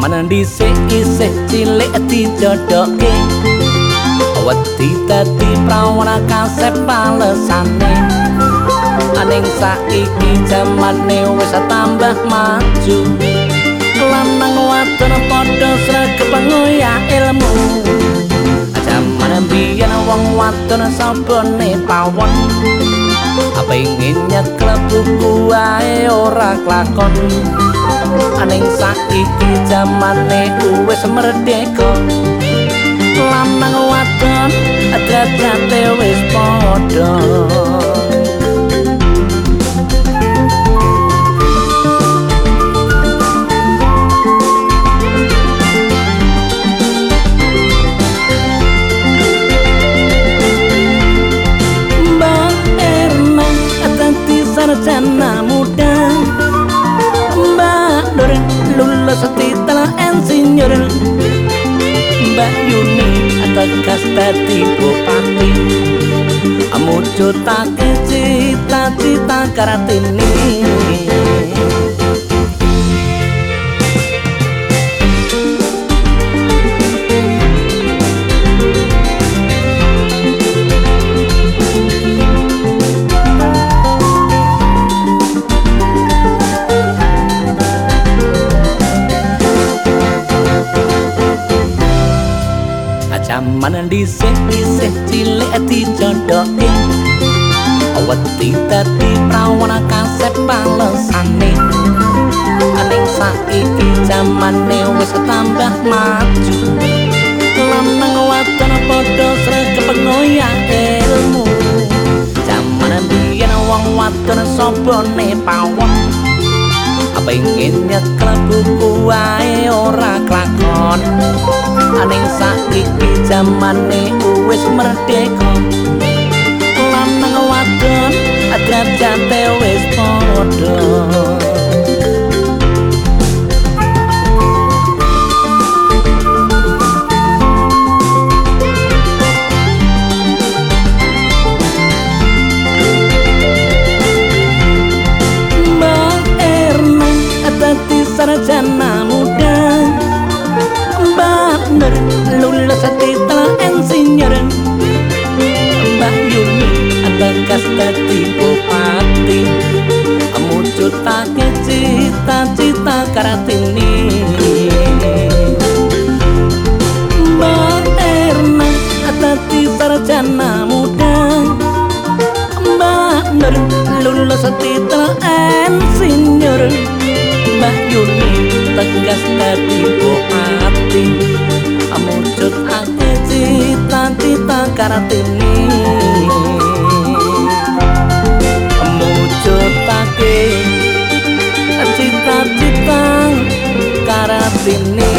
Jaman dhisik isih cilik dijodoke Wedi dadi prawana kasep palesane. Aning saiki jamane wis tambah maju. Lanang wadon padha sregep ngoyak ilmu. Jaman biyen wong wadon sabone pawon Apa ingin nyekel buku wae ora klakon Aning saiki jamane wis merdeka. Lanang wadon derajate wis padha dadi bupati. Mujudake cita-cita Kartini jaman dhisik isih cilik dijodoke wedi dadi prawana kasep palesane. Aning saiki jamane wis tambah maju. Lanang wadon padha sregep ngoyak ilmu. Jaman biyen wong wadon sobone pawon. Pengin nyekel buku wae ora klakon? Aning saiki jamane wis merdeka. Lanang wadon derajate wis padha. Sarjana lulus titel insinyur. Mbak Yuni tegas dadi bupati. Mujudake cita-cita Kartini. Mbak Erna dadi sarjana muda. Mbak Nur lulus titel insinyur. Mbah Yuni tegas dadi bupati Kartini Amujud ake cita-cita Kartini